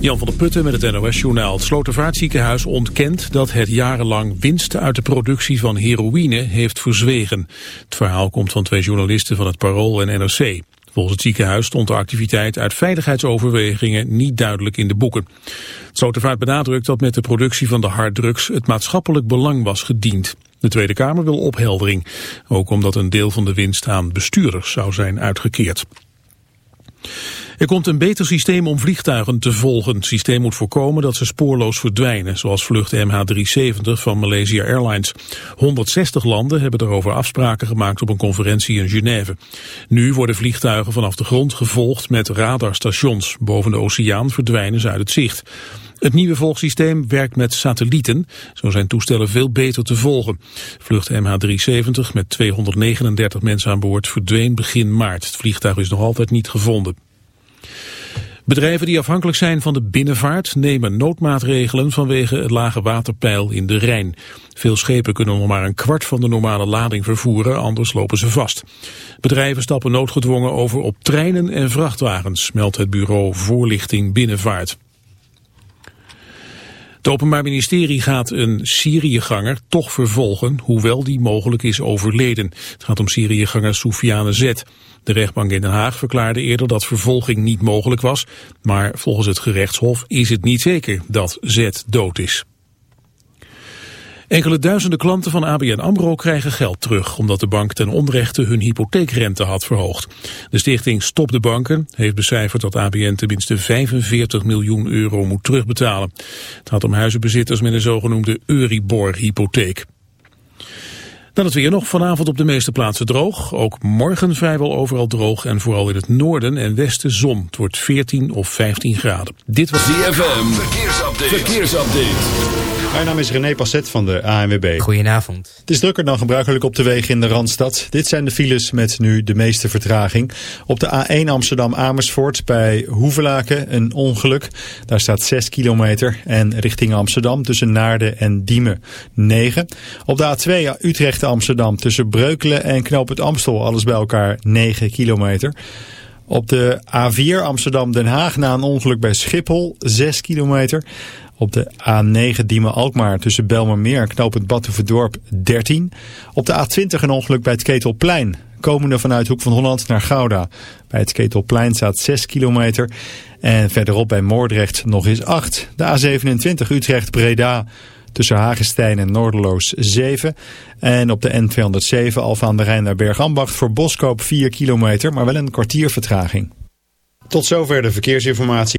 Jan van der Putten met het NOS-journaal. Het Slotervaartziekenhuis ontkent dat het jarenlang winst uit de productie van heroïne heeft verzwegen. Het verhaal komt van twee journalisten van het Parool en NRC. Volgens het ziekenhuis stond de activiteit uit veiligheidsoverwegingen niet duidelijk in de boeken. Het Slotervaart benadrukt dat met de productie van de harddrugs het maatschappelijk belang was gediend. De Tweede Kamer wil opheldering, ook omdat een deel van de winst aan bestuurders zou zijn uitgekeerd. Er komt een beter systeem om vliegtuigen te volgen. Het systeem moet voorkomen dat ze spoorloos verdwijnen, zoals vlucht MH370 van Malaysia Airlines. 160 landen hebben daarover afspraken gemaakt op een conferentie in Genève. Nu worden vliegtuigen vanaf de grond gevolgd met radarstations. Boven de oceaan verdwijnen ze uit het zicht. Het nieuwe volgsysteem werkt met satellieten. Zo zijn toestellen veel beter te volgen. Vlucht MH370 met 239 mensen aan boord verdween begin maart. Het vliegtuig is nog altijd niet gevonden. Bedrijven die afhankelijk zijn van de binnenvaart nemen noodmaatregelen vanwege het lage waterpeil in de Rijn. Veel schepen kunnen nog maar een kwart van de normale lading vervoeren, anders lopen ze vast. Bedrijven stappen noodgedwongen over op treinen en vrachtwagens, meldt het bureau Voorlichting Binnenvaart. Het Openbaar Ministerie gaat een Syriëganger toch vervolgen, hoewel die mogelijk is overleden. Het gaat om Syriëganger Soufiane Z. De rechtbank in Den Haag verklaarde eerder dat vervolging niet mogelijk was, maar volgens het gerechtshof is het niet zeker dat Z dood is. Enkele duizenden klanten van ABN AMRO krijgen geld terug... omdat de bank ten onrechte hun hypotheekrente had verhoogd. De stichting Stop de Banken heeft becijferd dat ABN tenminste 45 miljoen euro moet terugbetalen. Het gaat om huizenbezitters met een zogenoemde Euribor-hypotheek. Dan het weer nog vanavond op de meeste plaatsen droog. Ook morgen vrijwel overal droog en vooral in het noorden en westen zon. Het wordt 14 of 15 graden. Dit was DFM. Verkeersupdate. Verkeersupdate. Mijn naam is René Passet van de ANWB. Goedenavond. Het is drukker dan gebruikelijk op de wegen in de Randstad. Dit zijn de files met nu de meeste vertraging. Op de A1 Amsterdam-Amersfoort bij Hoevelaken een ongeluk. Daar staat 6 kilometer. En richting Amsterdam tussen Naarden en Diemen 9. Op de A2 Utrecht-Amsterdam tussen Breukelen en Knoop het Amstel. Alles bij elkaar 9 kilometer. Op de A4 Amsterdam-Den Haag na een ongeluk bij Schiphol 6 kilometer. Op de A9 Diemen-Alkmaar tussen Belmermeer en knooppunt Batuverdorp 13. Op de A20 een ongeluk bij het Ketelplein. Komende vanuit Hoek van Holland naar Gouda. Bij het Ketelplein staat 6 kilometer. En verderop bij Moordrecht nog eens 8. De A27 Utrecht-Breda tussen Hagestein en Noorderloos 7. En op de N207 Alfa aan de Rijn naar Bergambacht voor Boskoop 4 kilometer, maar wel een kwartier vertraging. Tot zover de verkeersinformatie.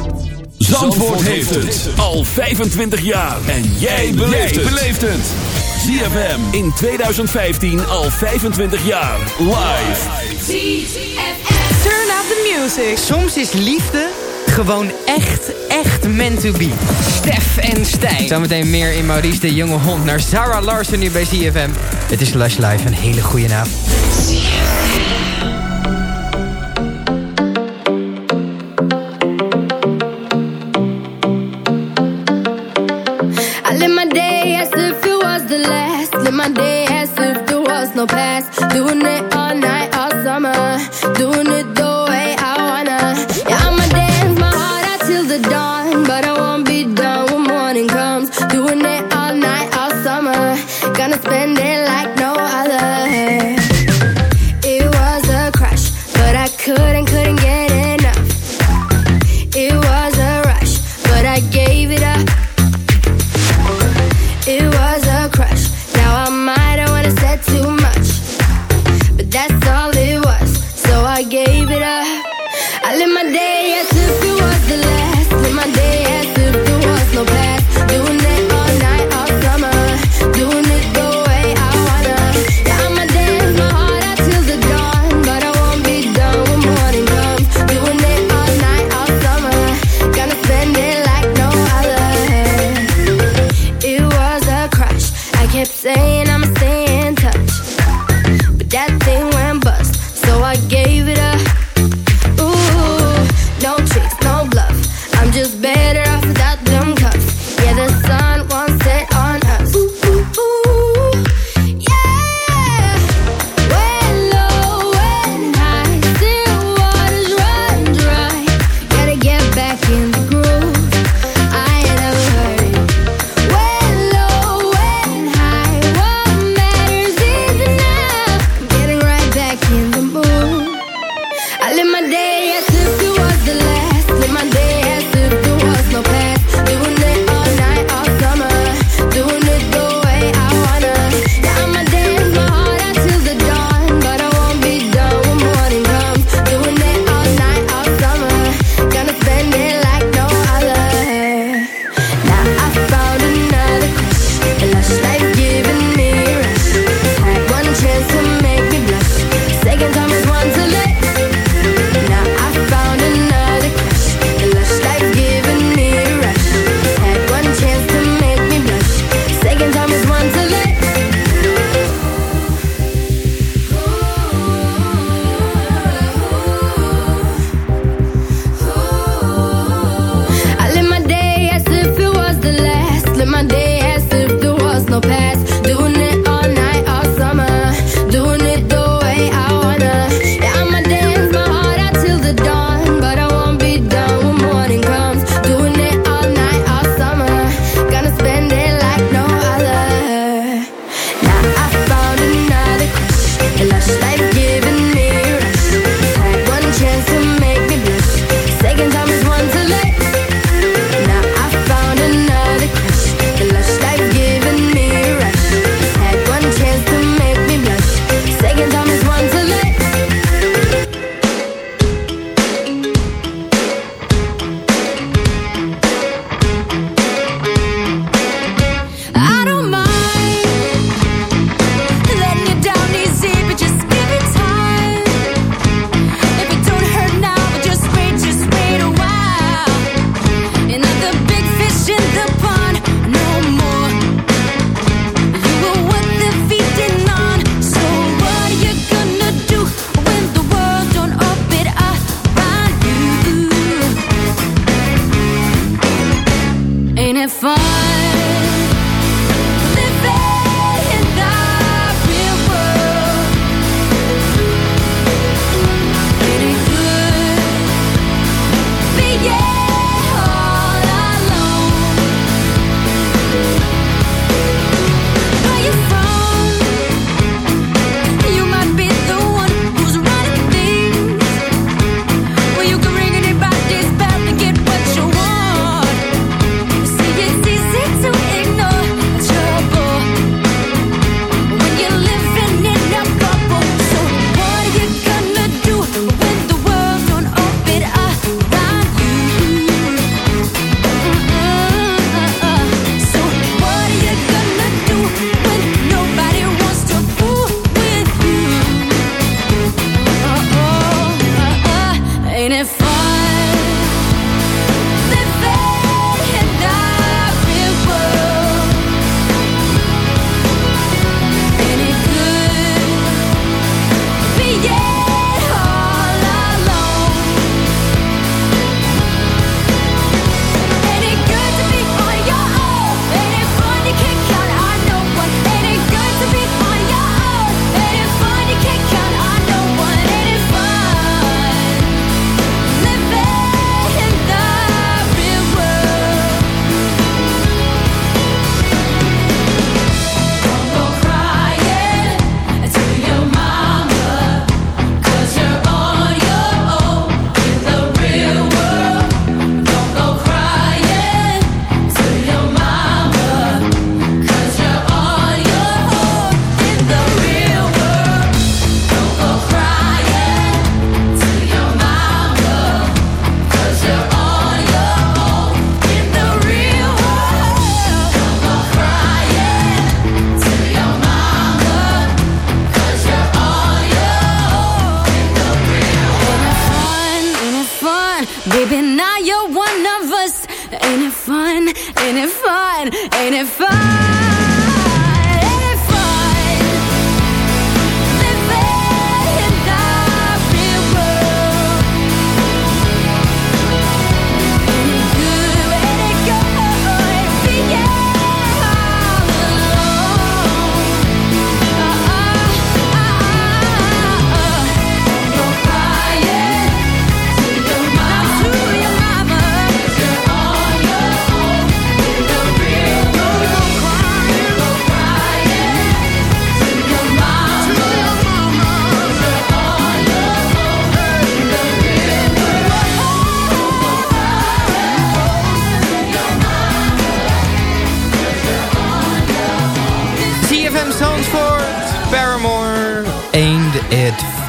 Zandvoort heeft het al 25 jaar. En jij beleeft het. ZFM in 2015 al 25 jaar. Live. Turn up the music. Soms is liefde gewoon echt, echt meant to be. Stef en Stijn. Zometeen meer in Maurice de Jonge Hond naar Sarah Larsen nu bij CFM. Het is Lush Live. Een hele goede avond. No past. Doing it kept saying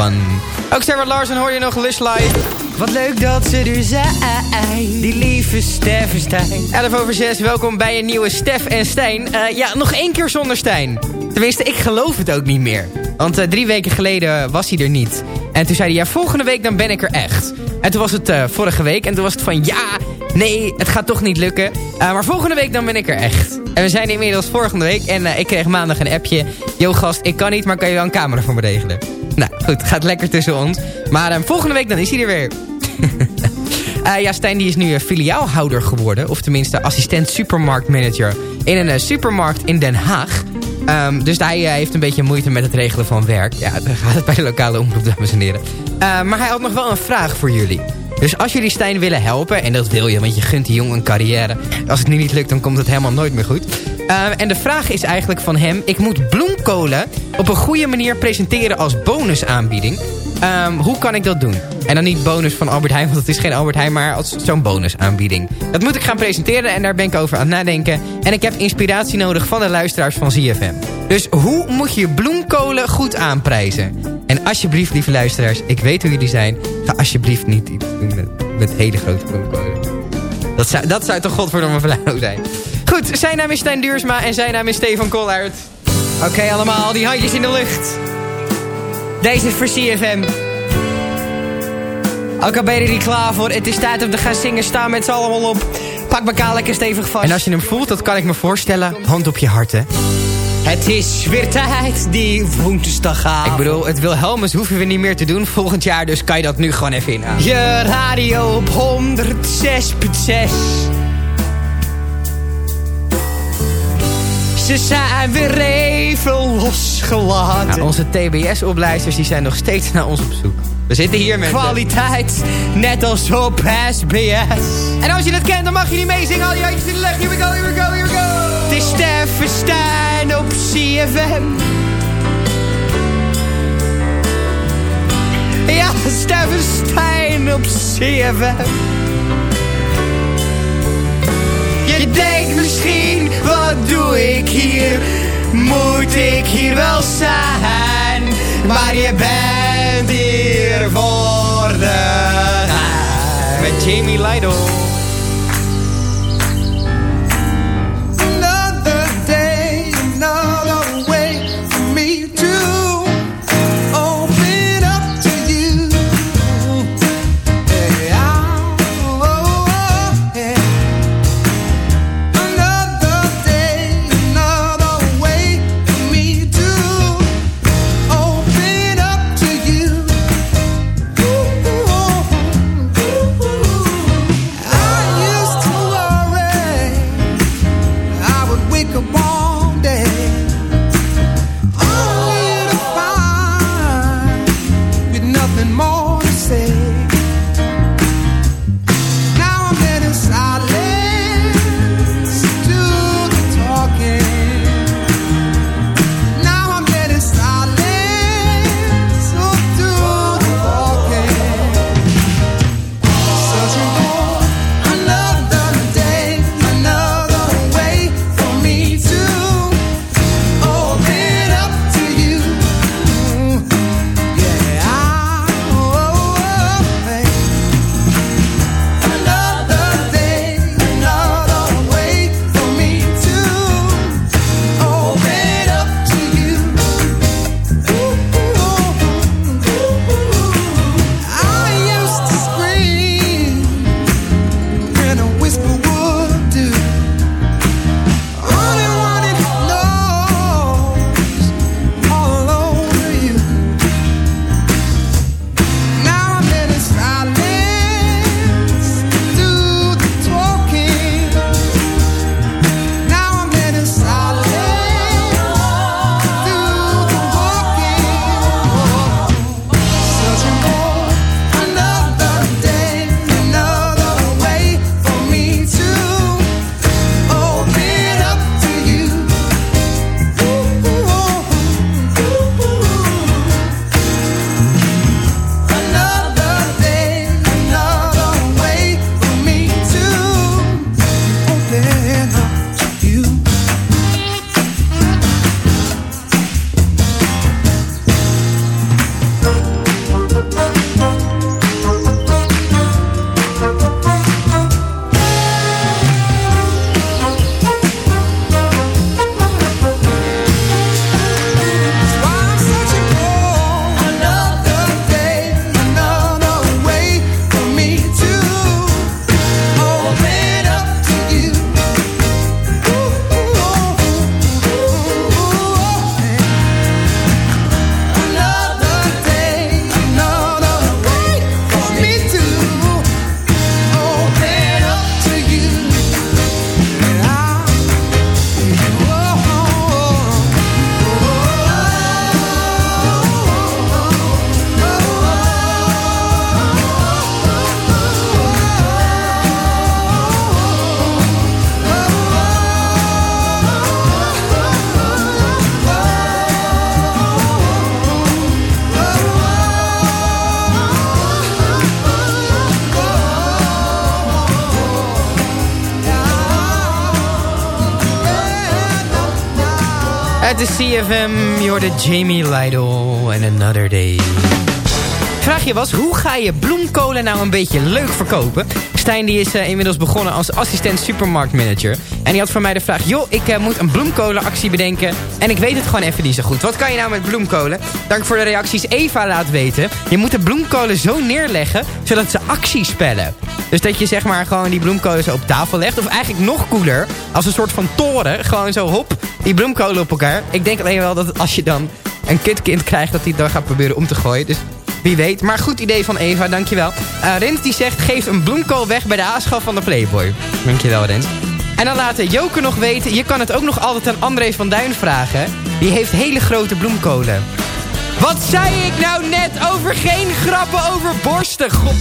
Fun. Ook Sarah Larsen hoor je nog Live. Wat leuk dat ze er zijn, die lieve Stef en Stijn. 11 over 6, welkom bij een nieuwe Stef en Stijn. Eh, ja, nog één keer zonder Stijn. Tenminste, ik geloof het ook niet meer. Want eh, drie weken geleden was hij er niet. En toen zei hij, ja, volgende week dan ben ik er echt. En toen was het eh, vorige week en toen was het van, ja, nee, het gaat toch niet lukken. Eh, maar volgende week dan ben ik er echt. En we zijn inmiddels volgende week en eh, ik kreeg maandag een appje. Yo gast, ik kan niet, maar kan je wel een camera voor me regelen? Nou, goed, gaat lekker tussen ons. Maar eh, volgende week dan is hij er weer. Eh, ja, Stijn die is nu eh, filiaalhouder geworden. Of tenminste assistent supermarktmanager in een eh, supermarkt in Den Haag. Ehm, dus hij heeft een beetje moeite met het regelen van werk. Ja, dan gaat het bij de lokale omroep, dames en heren. Maar hij had nog wel een vraag voor jullie. Dus als jullie Stijn willen helpen, en dat wil je, want je gunt die jongen een carrière. Als het nu niet lukt, dan komt het helemaal nooit meer goed. Eh, en de vraag is eigenlijk van hem... ik moet bloemkolen op een goede manier presenteren als bonusaanbieding. Ehm, hoe kan ik dat doen? En dan niet bonus van Albert Heijn, want het is geen Albert Heijn... maar als zo'n bonusaanbieding. Dat moet ik gaan presenteren en daar ben ik over aan het nadenken. En ik heb inspiratie nodig van de luisteraars van ZFM. Dus hoe moet je bloemkolen goed aanprijzen? En alsjeblieft, lieve luisteraars, ik weet hoe jullie zijn... ga alsjeblieft niet iets doen met, hele grote bloemkolen. Dat zou, dat zou toch godverdomme flauw zijn. Goed, zijn naam is Stijn Duursma en zijn naam is Stefan Kollaert. Oké, allemaal, die handjes in de lucht. Deze is voor CFM. Ook al ben je er niet klaar voor, het is tijd om te gaan zingen. Sta met z'n allemaal op. Pak elkaar lekker stevig vast. En als je hem voelt, dat kan ik me voorstellen. Hand op je hart, hè. Het is weer tijd, die woensdag Ik bedoel, het Wilhelmus hoeven we niet meer te doen volgend jaar. Dus kan je dat nu gewoon even inhalen. Je radio op 106.6. Ze zijn weer even losgelaten. Nou, onze TBS-opleiders die zijn nog steeds naar ons op zoek. We zitten hier met... Kwaliteit, net als op SBS. En als je het kent, dan mag je niet meezingen. Al die handjes in de lucht. Here we go, here we go, here we go. Is Stijn op CFM. Ja, Steffen Stijn op CFM. Je denkt misschien, wat doe ik hier? Moet ik hier wel zijn? Maar je bent hier voor de Met Jamie Lidle. CFM. Je hoorde Jamie Lidl en Another Day. Vraag je was, hoe ga je bloemkolen nou een beetje leuk verkopen? Stijn die is eh, inmiddels begonnen als assistent supermarktmanager. En die had voor mij de vraag, joh, ik eh, moet een bloemkolenactie bedenken. En ik weet het gewoon even niet zo goed. Wat kan je nou met bloemkolen? Dank voor de reacties. Eva laat weten, je moet de bloemkolen zo neerleggen, zodat ze actie spellen. Dus dat je zeg maar gewoon die bloemkolen zo op tafel legt. Of eigenlijk nog cooler, als een soort van toren. Gewoon zo, hop, die bloemkolen op elkaar. Ik denk alleen wel dat als je dan een kitkind krijgt... dat hij dan gaat proberen om te gooien. Dus wie weet. Maar goed idee van Eva, dankjewel. Uh, Rens die zegt, geef een bloemkool weg bij de aanschaf van de Playboy. Dankjewel Rens. En dan laat Joker nog weten, je kan het ook nog altijd aan André van Duin vragen. Die heeft hele grote bloemkolen. Wat zei ik nou net over geen grappen over borsten? God.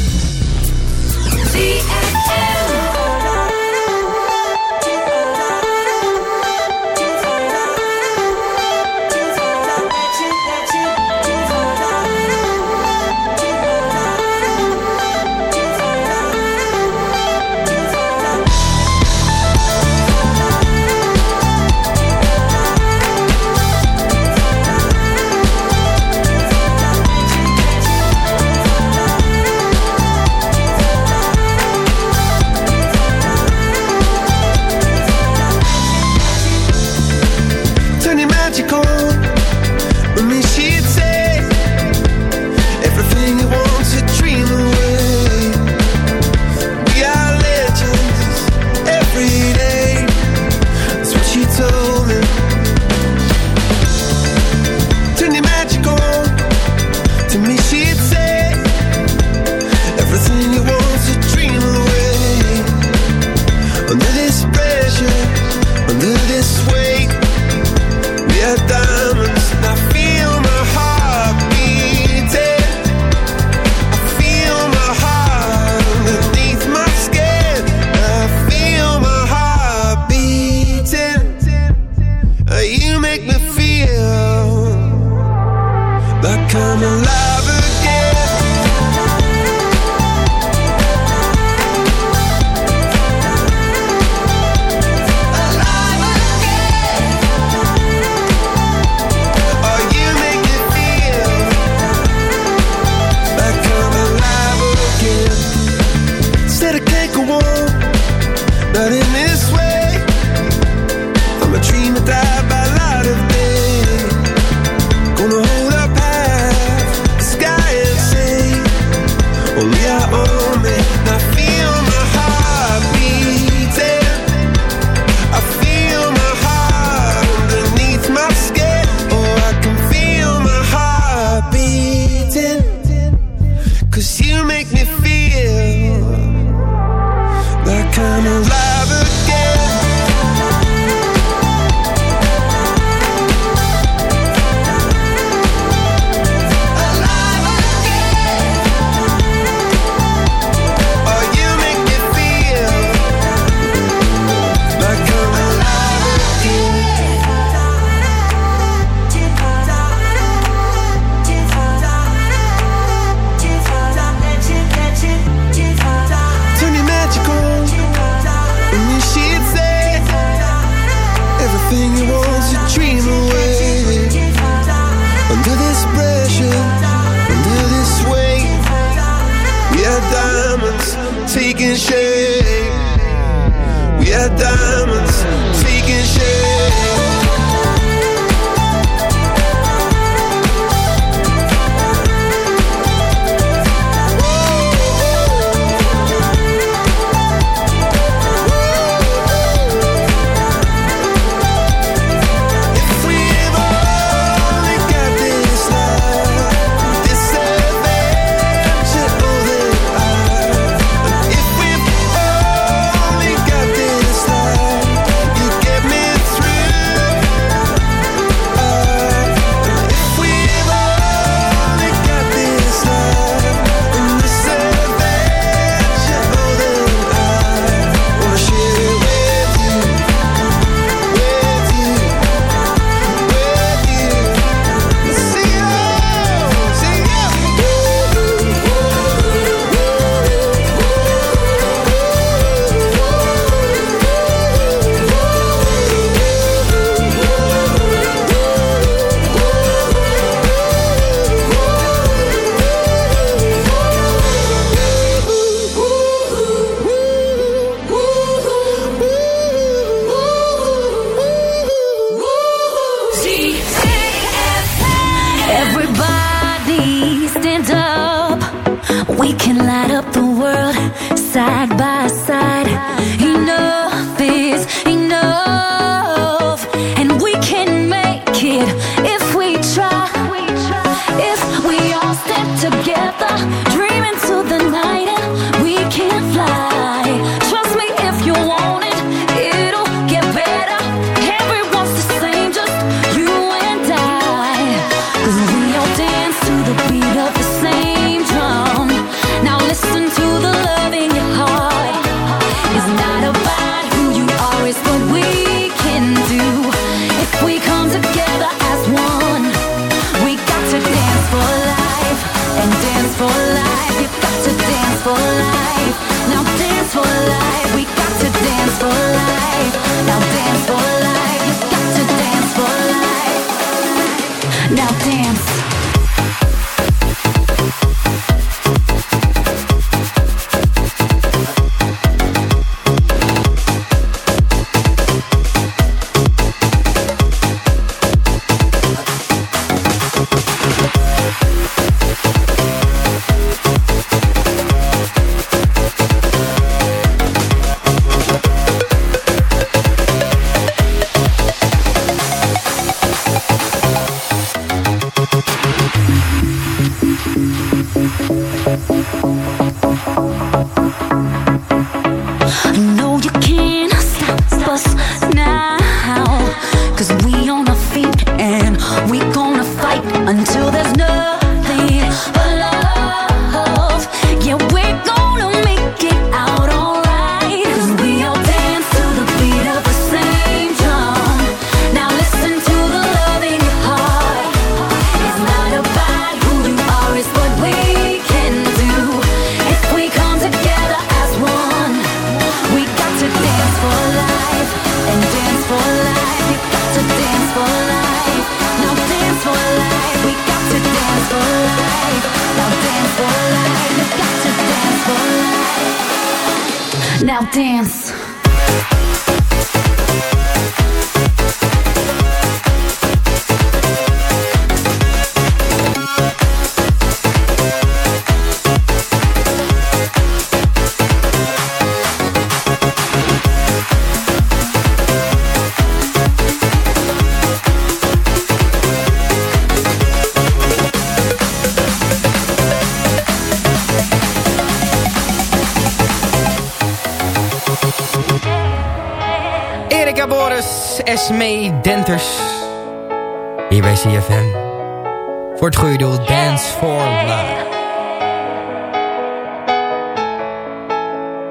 Voor het goede doel, Dance for Love.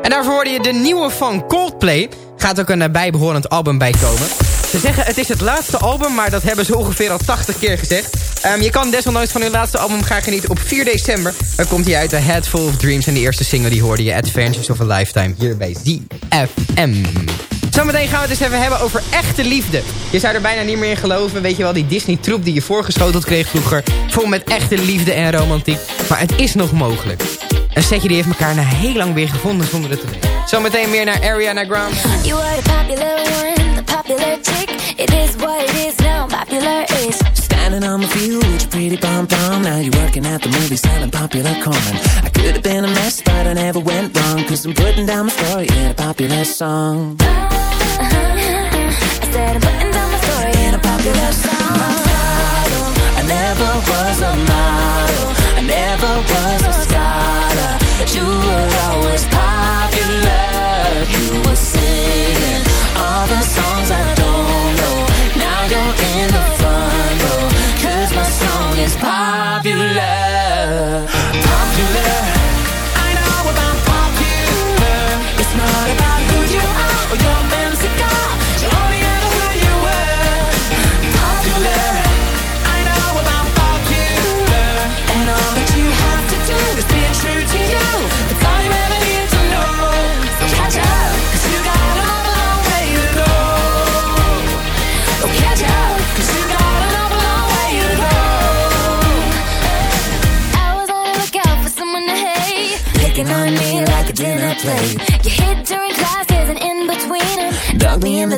En daarvoor hoorde je de nieuwe van Coldplay. Gaat ook een eh, bijbehorend album bij komen. Ze zeggen het is het laatste album, maar dat hebben ze ongeveer al 80 keer gezegd. Ehm, je kan desondanks van hun laatste album gaan genieten op 4 december. Dan komt hij uit, A Head Full of Dreams. En de eerste single die hoorde je, Adventures of a Lifetime, hier bij ZFM. Zometeen gaan we het eens even hebben over echte liefde. Je zou er bijna niet meer in geloven. Weet je wel, die Disney-troep die je voorgeschoteld kreeg vroeger. Vol met echte liefde en romantiek. Maar het is nog mogelijk. Een setje die heeft elkaar na heel lang weer gevonden zonder het te weten. Zometeen meer naar Ariana Grande. You were the popular one, the popular chick. It is what it is now. Popular is Standing on my field with your pretty pom pom. Now you're working at the movie selling popular corn. I could have been a mess, but I never went wrong. Cause I'm putting down my story in a popular song. I said I'm putting down my story in a popular song. My title, I never was a model. I never was a scholar. But you were always popular. You were singing all the songs I don't know. Now you're in the front row. Cause my song is popular. Popular.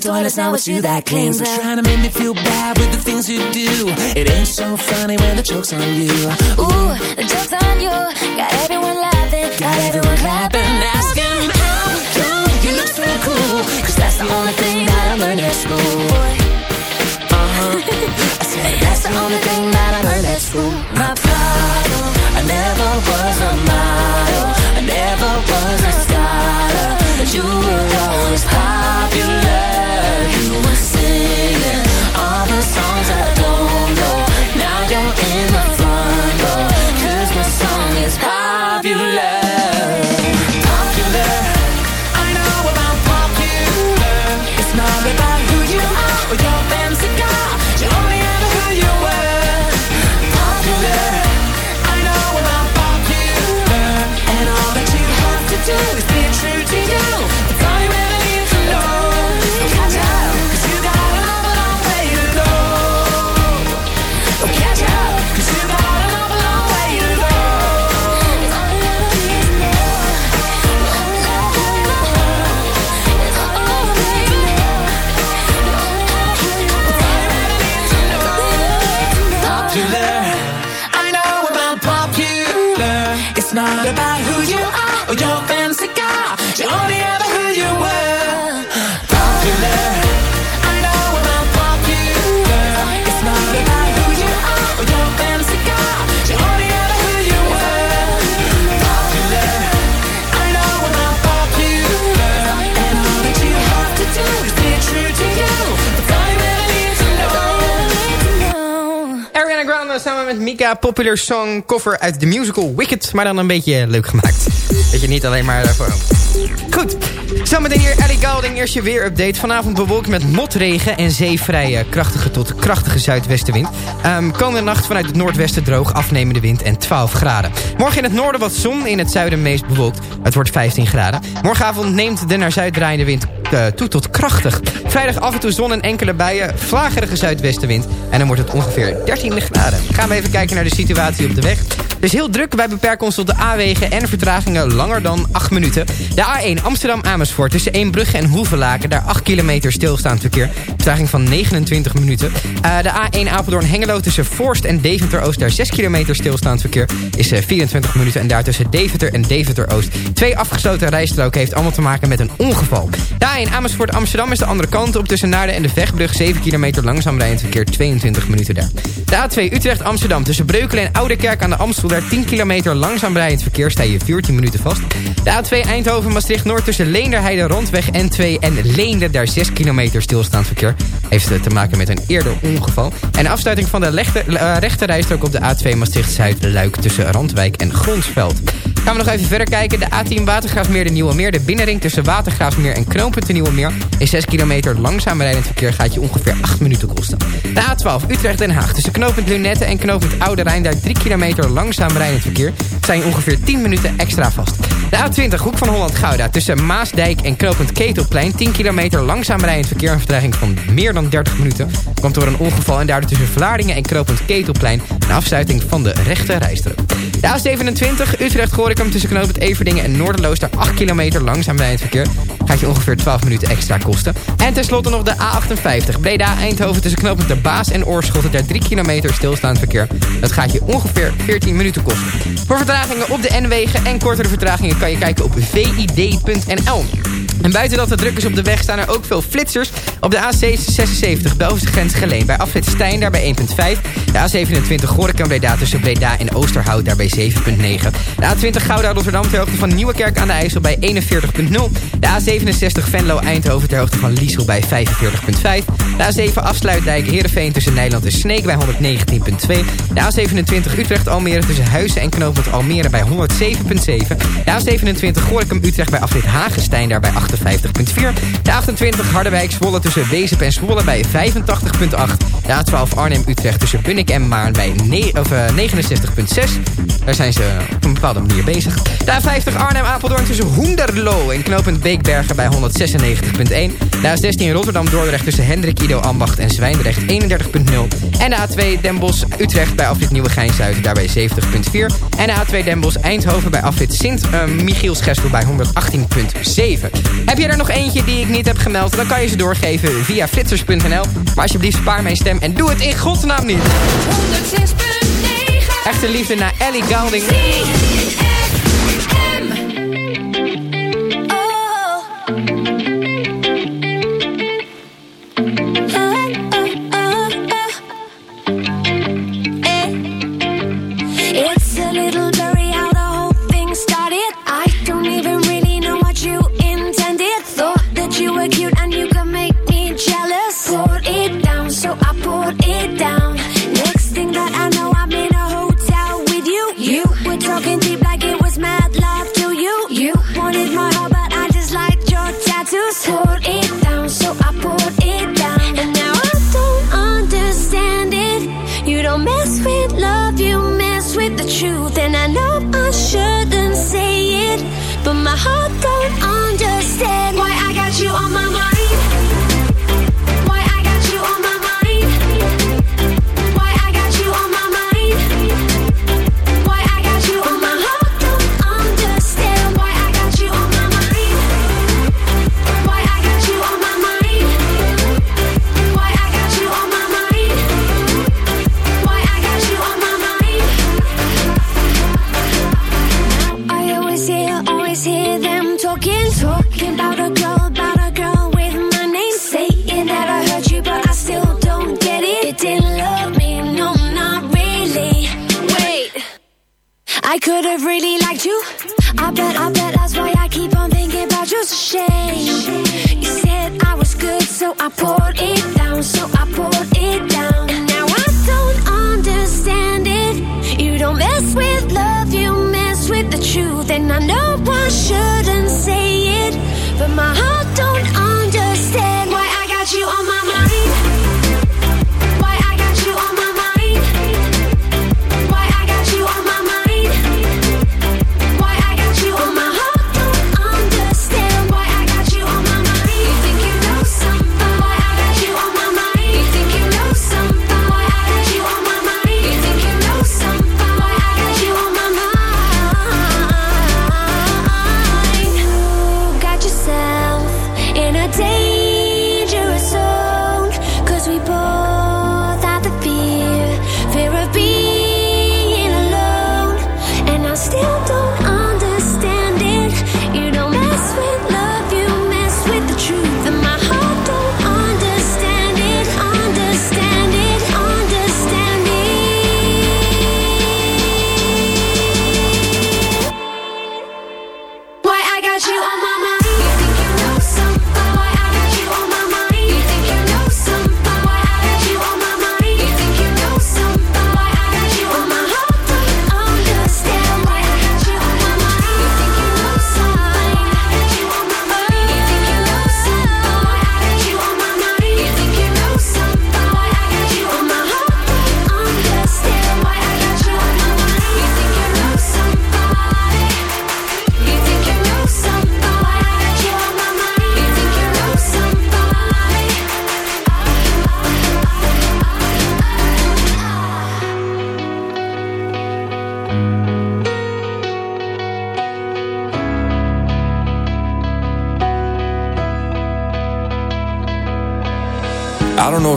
Now it's you that claims that. Trying to make me feel bad with the things you do. It ain't so funny when the joke's on you. Ooh, the joke's on you. Got everyone laughing, got everyone clapping, asking How come you look so cool? Cause that's the only thing that I learned at school. Uh-huh. I said that's the only thing popular song cover uit de musical Wicked, maar dan een beetje leuk gemaakt. Dat je niet alleen maar daarvoor... Goed, zometeen hier Ellie Goulding, eerst je weerupdate. Vanavond bewolkt met motregen en zeevrije krachtige tot krachtige zuidwestenwind. Ehm, komende nacht vanuit het noordwesten droog, afnemende wind en 12 graden. Morgen in het noorden wat zon, in het zuiden meest bewolkt. Het wordt 15 graden. Morgenavond neemt de naar zuid draaiende wind eh, toe tot krachtig. Vrijdag af en toe zon en enkele buien, vlagerige zuidwestenwind. En dan wordt het ongeveer 13 graden. Gaan we even kijken naar de situatie op de weg. Het is heel druk, wij beperken ons tot de A-wegen en vertragingen langer dan 8 minuten. De A1 Amsterdam-Amersfoort tussen Eembrugge en Hoevelaken. Daar 8 kilometer stilstaand verkeer. Vertraging van 29 minuten. Eh, de A1 Apeldoorn-Hengelo tussen Forst en Deventer-Oost. Daar 6 kilometer stilstaand verkeer is eh, 24 minuten. En daar tussen Deventer en Deventer-Oost. Twee afgesloten rijstroken heeft allemaal te maken met een ongeval. De A1 Amersfoort-Amsterdam is de andere kant op tussen Naarden en de Vechtbrug. 7 kilometer langzaam rijdend verkeer, 22 minuten daar. De A2 Utrecht-Amsterdam tussen Breukelen en Ouderkerk aan de Amstel. Daar 10 kilometer langzaam rijdend verkeer sta je 14 minuten vast. De A2 Eindhoven-Maastricht-Noord tussen Leenderheide, Rondweg N2 en Leende. Daar 6 kilometer stilstaand verkeer. Heeft te maken met een eerder ongeval. En de afsluiting van de eh, rechte rijstrook op de A2 Maastricht-Zuid-Luik tussen Randwijk en Gronsveld. Gaan we nog even verder kijken. De A10 Watergraafsmeer de Nieuwe Meer. De binnenring tussen Watergraafsmeer en Knooppunt Nieuwe Meer. In 6 kilometer langzaam rijdend verkeer gaat je ongeveer 8 minuten kosten. De A12 Utrecht-Den Haag. Tussen Knooppunt Lunette en Knooppunt Oude Rijn. Daar 3 kilometer langzaam rijdend verkeer. Zijn je ongeveer 10 minuten extra vast. De A20 Hoek van Holland-Gouda. Tussen Maasdijk en Knooppunt Ketelplein. 10 kilometer langzaam rijdend verkeer. Een vertraging van meer dan 30 minuten. Komt door een ongeval en daardoor tussen Vlaardingen en Knooppunt Ketelplein. Een afsluiting van de rechte rijstrook. De A27 Utrecht-Gorinchem tussen knooppunt Everdingen en Noorderloos... daar 8 kilometer langzaam rijdend verkeer. Gaat je ongeveer 12 minuten extra kosten. En tenslotte nog de A58 Breda-Eindhoven tussen knooppunt De Baas en Oorschot... daar 3 kilometer stilstaand verkeer. Dat gaat je ongeveer 14 minuten kosten. Voor vertragingen op de N-wegen en kortere vertragingen... kan je kijken op vid.nl. En buiten dat het druk is op de weg staan er ook veel flitsers. Op de A76 bovenste grens Geleen bij afrit Stijn daar bij 1.5. De A27 Gorinchem Breda tussen Breda en Oosterhout daar bij 7.9. De A20 Gouda Rotterdam ter hoogte van Nieuwekerk aan de IJssel bij 41.0. De A67 Venlo Eindhoven ter hoogte van Liesel bij 45.5. De A7 Afsluitdijk Heerenveen tussen Nederland en Sneek bij 119.2. De A27 Utrecht Almere tussen Huizen en knooppunt Almere bij 107.7. De A27 Gorinchem Utrecht bij afrit Hagenstein daar bij 58.4. De 28 Harderwijk Zwolle tussen Wezep en Zwolle bij 85.8. De A12 Arnhem Utrecht tussen Bunnik en Maarn bij 69.6. Eh, Daar zijn ze op een bepaalde manier bezig. Daar 50 Arnhem Apeldoorn tussen Hoenderlo en knooppunt Beekbergen bij 196.1. Daar A16 Rotterdam Dordrecht tussen Hendrik Ido Ambacht en Zwijndrecht 31.0. En de A2 Den Bosch Utrecht bij afrit Nieuwegein-Zuid daarbij 70.4. En de A2 Den Bosch Eindhoven bij afrit Sint-Michiels-Gestel eh, bij 118.7. Heb je er nog eentje die ik niet heb gemeld? Dan kan je ze doorgeven via flitsers.nl. Maar alsjeblieft spaar mijn stem en doe het in godsnaam niet. 106.9 Echte liefde naar Ellie Goulding.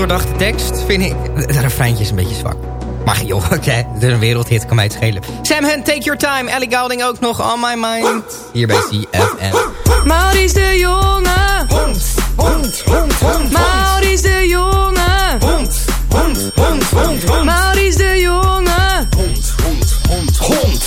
Ondoordachte tekst vind ik... Het refreintje is een beetje zwak. Maar joh, oké, het is een wereldhit, kan mij het schelen. Sam Hunt, Take Your Time. Ellie Goulding ook nog On My Mind. Hier bij CFM. Maurice de Jonge. Hond, hond, hond, hond. Maurice de Jonge. Hond, hond, hond, hond, hond. Maurice de Jonge.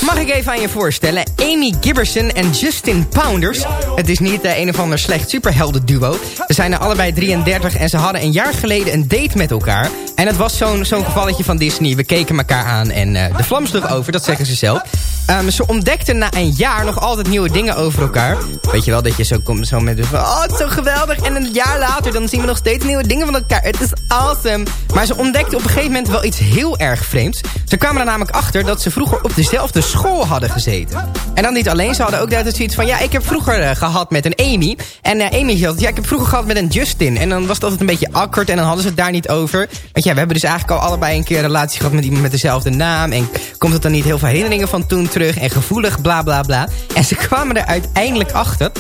Mag ik even aan je voorstellen? Amy Gibberson en Justin Pounders. Het is niet uh, een of ander slecht superhelden duo. Ze zijn er allebei 33 en ze hadden een jaar geleden een date met elkaar. En het was zo'n zo'n gevalletje van Disney. We keken elkaar aan en uh, de vlam sloeg over, dat zeggen ze zelf. Um, ze ontdekten na een jaar nog altijd nieuwe dingen over elkaar. Weet je wel, dat je zo komt zo met... Van, oh, het is zo geweldig. En een jaar later dan zien we nog steeds nieuwe dingen van elkaar. Het is awesome. Maar ze ontdekten op een gegeven moment wel iets heel erg vreemds. Ze kwamen er namelijk achter dat ze vroeger op dezelfde school hadden gezeten. En dan niet alleen, ze hadden ook altijd zoiets van... Ja, ik heb vroeger uh, gehad met een Amy. En uh, Amy had, ja, ik heb vroeger gehad met een Justin. En dan was het altijd een beetje awkward en dan hadden ze het daar niet over. Want ja, we hebben dus eigenlijk al allebei een keer een relatie gehad met iemand met dezelfde naam. En komt het dan niet heel veel herinneringen van toen terug. En gevoelig, bla bla bla. En ze kwamen er uiteindelijk achter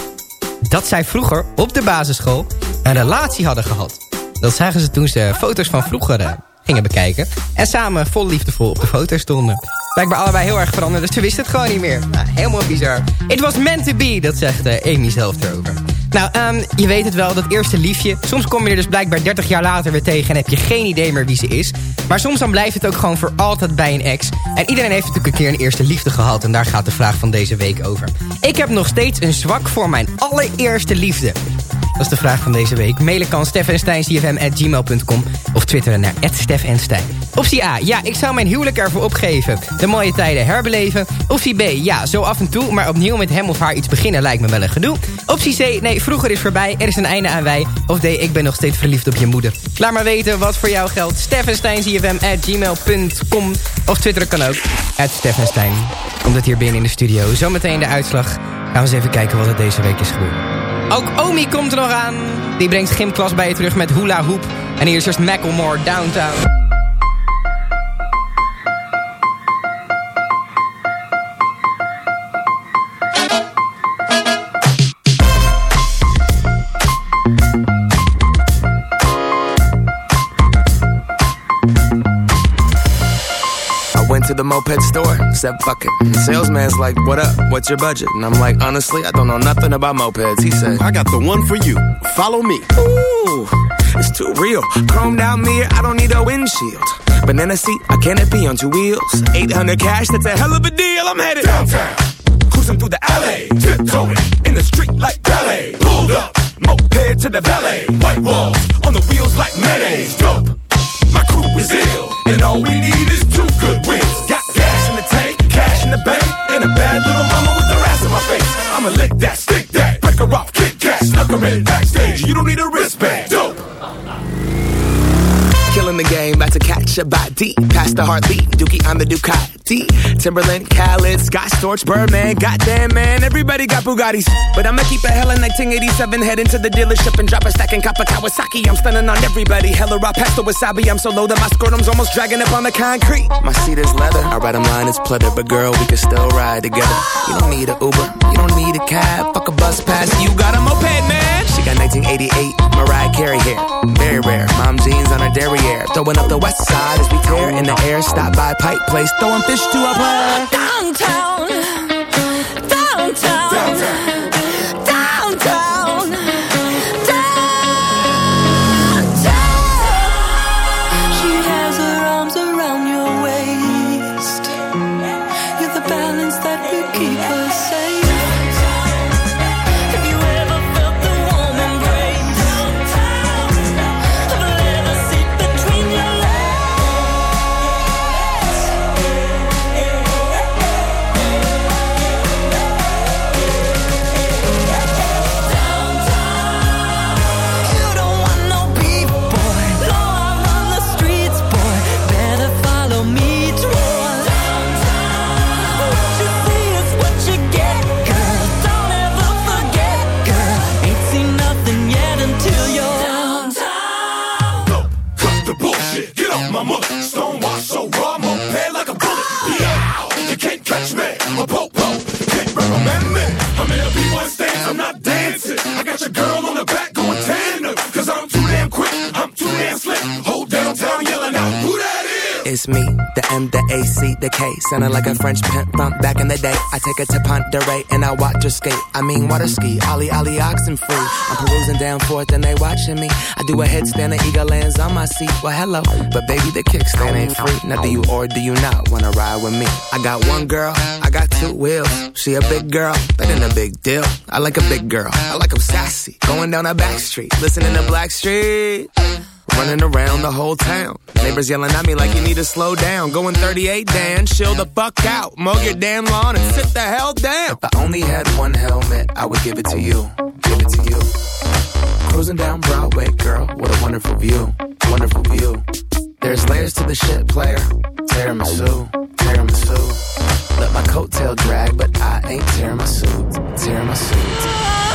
dat zij vroeger op de basisschool een relatie hadden gehad. Dat zagen ze toen ze foto's van vroeger uh, gingen bekijken. En samen vol liefdevol op de foto stonden. Blijkbaar allebei heel erg veranderd, dus ze wisten het gewoon niet meer. Nou, helemaal bizar. It was meant to be, dat zegt uh, Amy zelf erover. Nou, um, je weet het wel, dat eerste liefje. Soms kom je er dus blijkbaar 30 jaar later weer tegen... en heb je geen idee meer wie ze is. Maar soms dan blijft het ook gewoon voor altijd bij een ex. En iedereen heeft natuurlijk een keer een eerste liefde gehad... en daar gaat de vraag van deze week over. Ik heb nog steeds een zwak voor mijn allereerste liefde. Dat is de vraag van deze week. Mailen kan steffensteincfm.gmail.com of twitteren naar @steffenstein. Optie A. Ja, ik zou mijn huwelijk ervoor opgeven. De mooie tijden herbeleven. Optie B. Ja, zo af en toe, maar opnieuw met hem of haar iets beginnen lijkt me wel een gedoe. Optie C. Nee, vroeger is voorbij, er is een einde aan wij. Of D. Ik ben nog steeds verliefd op je moeder. Laat maar weten wat voor jou geldt. steffensteincfm.gmail.com Of twitteren kan ook. Steffenstein. Komt het hier binnen in de studio. Zometeen de uitslag. Gaan we eens even kijken wat er deze week is gebeurd. Ook Omi komt er nog aan. Die brengt gymklas bij je terug met Hula Hoop. En hier is eerst Macklemore Downtown. Moped store, said fuck it. Salesman's like, what up? What's your budget? And I'm like, honestly, I don't know nothing about mopeds. He said, I got the one for you. Follow me. Ooh, it's too real. Chromed out mirror, I don't need a windshield. Banana seat, a canopy on two wheels. 800 cash, that's a hell of a deal. I'm headed downtown. Cruising through the alley, tiptoeing in the street like ballet. Pulled up, moped to the valet. White walls on the wheels like mayonnaise. Dope. My crew is ill, and all we need is two good wins. In the bank, and a bad little mama with her ass in my face. I'ma lick that, stick that, break her off, kick cash, snuck her in backstage. You don't need a wristband. Dope. Killing the game, about to catch a body. Past the heartbeat, Dookie I'm the Ducati. Timberland, Khaled, Scott Storch, Birdman. Goddamn, man, everybody got Bugattis. But I'ma keep a hella 1987. Head into the dealership and drop a stack and cop a Kawasaki. I'm stunning on everybody. Hella raw pasta wasabi. I'm so low that my scrotum's almost dragging up on the concrete. My seat is leather. I ride a line, it's pleather. But girl, we can still ride together. You don't need a Uber. You don't need a cab. Fuck a bus pass. You got a moped, man. Got 1988 Mariah Carey hair. Very rare. Mom jeans on her derriere. Throwing up the west side as we tear in the air. Stop by Pipe Place. Throwing fish to a player. Downtown, downtown, downtown, me, the M, the A, C, the K. Sounding like a French pimp from back in the day. I take her to Ponderay and I watch her skate. I mean, water ski, Ollie, Ollie, oxen free. I'm perusing down forth and they watching me. I do a headstand, the eagle lands on my seat. Well, hello, but baby, the kickstand ain't free. Now, do you or do you not wanna ride with me? I got one girl, I got two wheels. She a big girl, that ain't a big deal. I like a big girl, I like 'em sassy. Going down a back street, listening to Black Street. Running around the whole town. Neighbors yelling at me like you need to slow down. Going 38, Dan, chill the fuck out. Mow your damn lawn and sit the hell down. If I only had one helmet, I would give it to you. Give it to you. Cruising down Broadway, girl, what a wonderful view. Wonderful view. There's layers to the shit, player. Tiramisu, tiramisu. Let my coattail drag, but I ain't tearing my suit. Tearing my suit.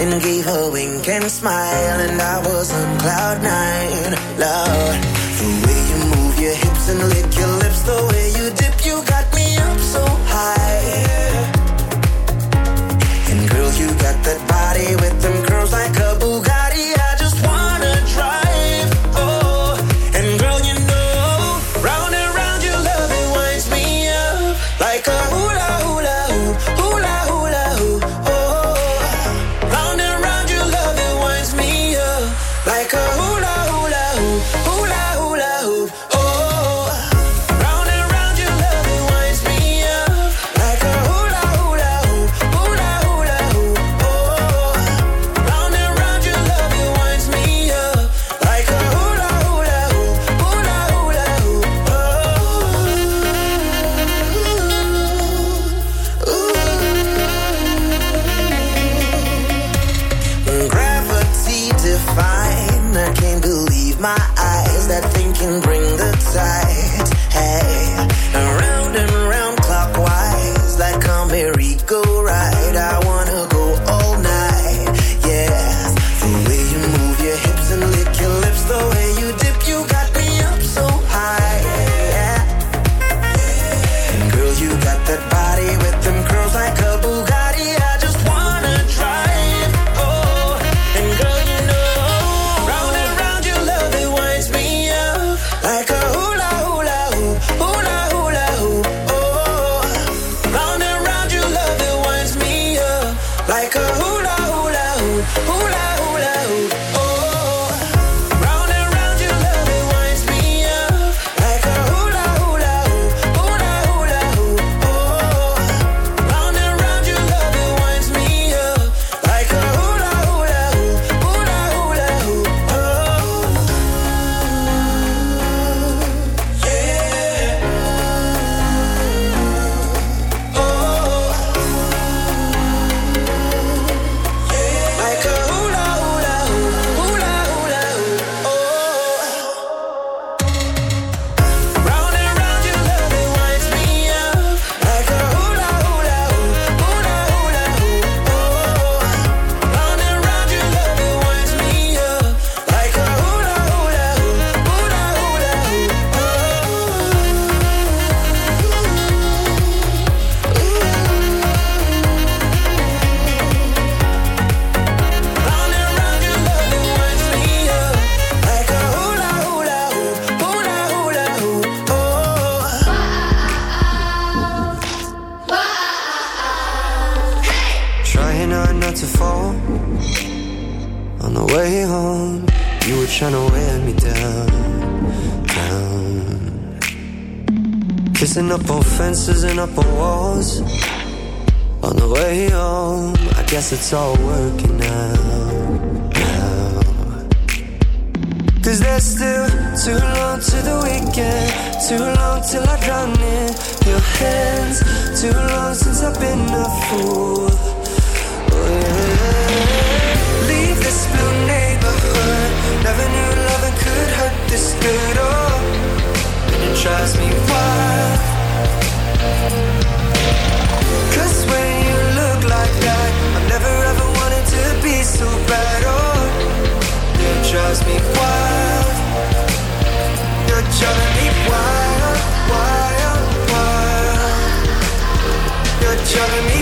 And gave a wink and smile, and I was on cloud nine, Lord, On the way home, you were trying to wear me down, down. Kissing up on fences and up on walls. On the way home, I guess it's all working out. now. Cause there's still too long to the weekend. Too long till I drown in your hands. Too long since I've been a fool. Never knew loving could hurt this good. Oh, and it drives me wild. Cause when you look like that, I never ever wanted to be so bad. Oh, it drives me wild. You're driving me wild, wild, wild. You're driving me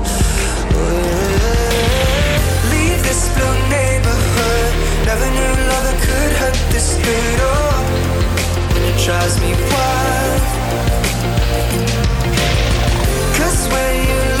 Leave this blue neighborhood. Never knew love could hurt this it drives me wild. Cause when you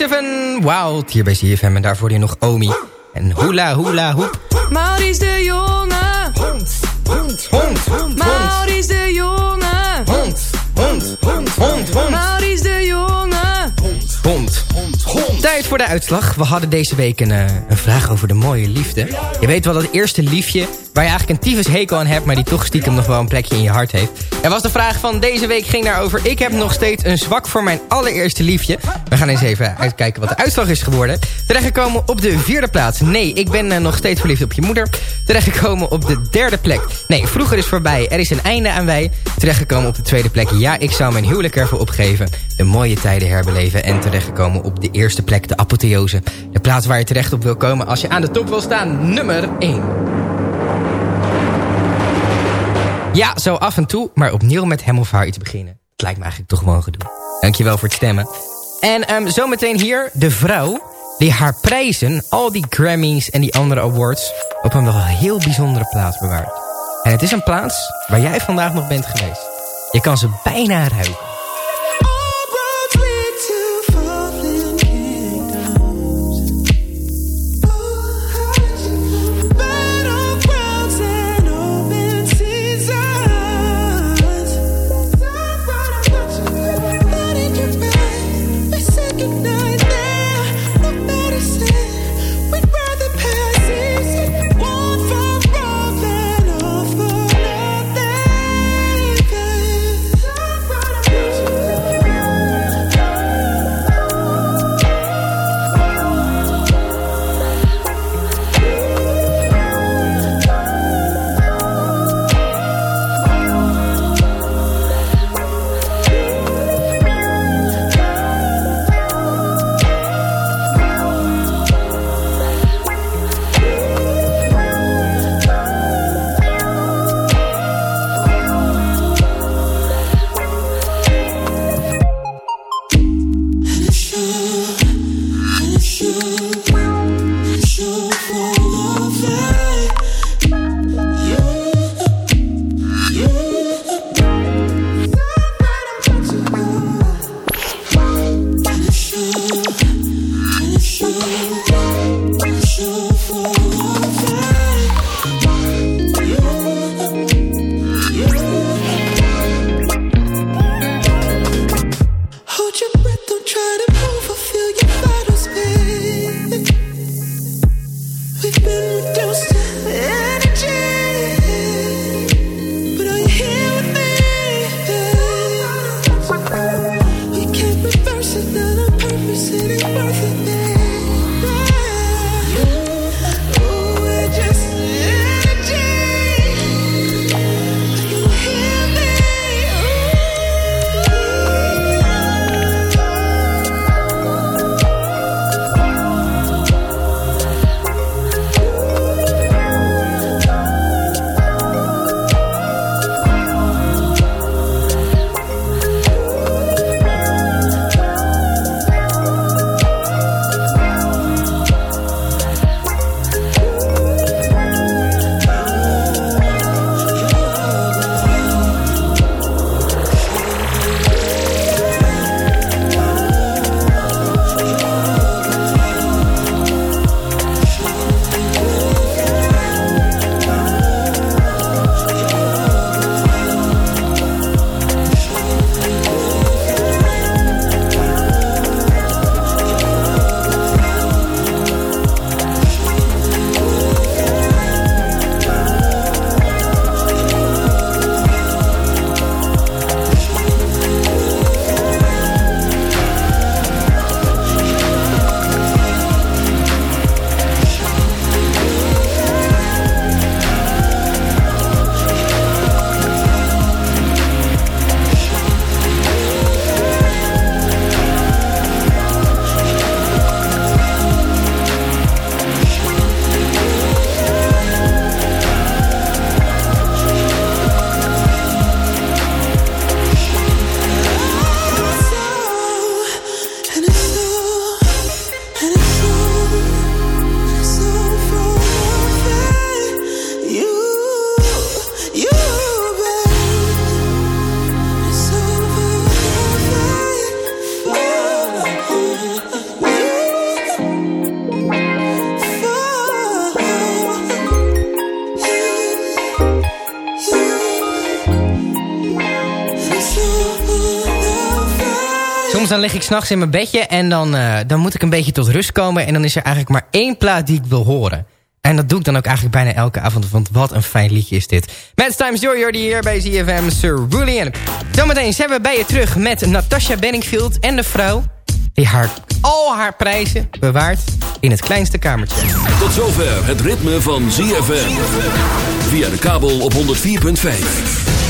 Sivan Wild hier bij CFM. En daarvoor hier nog Omi. En Hula Hula Hoep. Maurice de Jonge. Hond, hond, hond, hond, Maurice de Jonge. hond, hond, hond, hond, hond. Maurice de Jonge. Hond. Tijd voor de uitslag. We hadden deze week een, eh, een vraag over de mooie liefde. Je weet wel dat eerste liefje waar je eigenlijk een tyfus hekel aan hebt... maar die toch stiekem nog wel een plekje in je hart heeft. Er was de vraag van deze week ging daarover... ik heb nog steeds een zwak voor mijn allereerste liefje. We gaan eens even uitkijken wat de uitslag is geworden. Terechtgekomen op de vierde plaats. Nee, ik ben eh, nog steeds verliefd op je moeder. Terechtgekomen op de derde plek. Nee, vroeger is voorbij. Er is een einde aan wij. Terechtgekomen op de tweede plek. Ja, ik zou mijn huwelijk ervoor opgeven. De mooie tijden herbeleven. En terechtgekomen op de eerste plek. De apotheose. De plaats waar je terecht op wil komen als je aan de top wil staan. Nummer 1. Ja, zo af en toe, maar opnieuw met hem of haar iets beginnen. Het lijkt me eigenlijk toch gewoon gedoe. Dankjewel voor het stemmen. En ehm, zometeen hier de vrouw die haar prijzen, al die Grammys en die andere awards... op een wel heel bijzondere plaats bewaart. En het is een plaats waar jij vandaag nog bent geweest. Je kan ze bijna ruiken. Dan lig ik s'nachts in mijn bedje en dan, eh, dan moet ik een beetje tot rust komen. En dan is er eigenlijk maar één plaat die ik wil horen. En dat doe ik dan ook eigenlijk bijna elke avond, want wat een fijn liedje is dit. Mad Times Joy, Jordi hier bij ZFM Cerulean. Zometeen zijn we bij je terug met Natasha Benningfield en de vrouw... die haar, al haar prijzen bewaart in het kleinste kamertje. Tot zover het ritme van ZFM. Via de kabel op 104.5.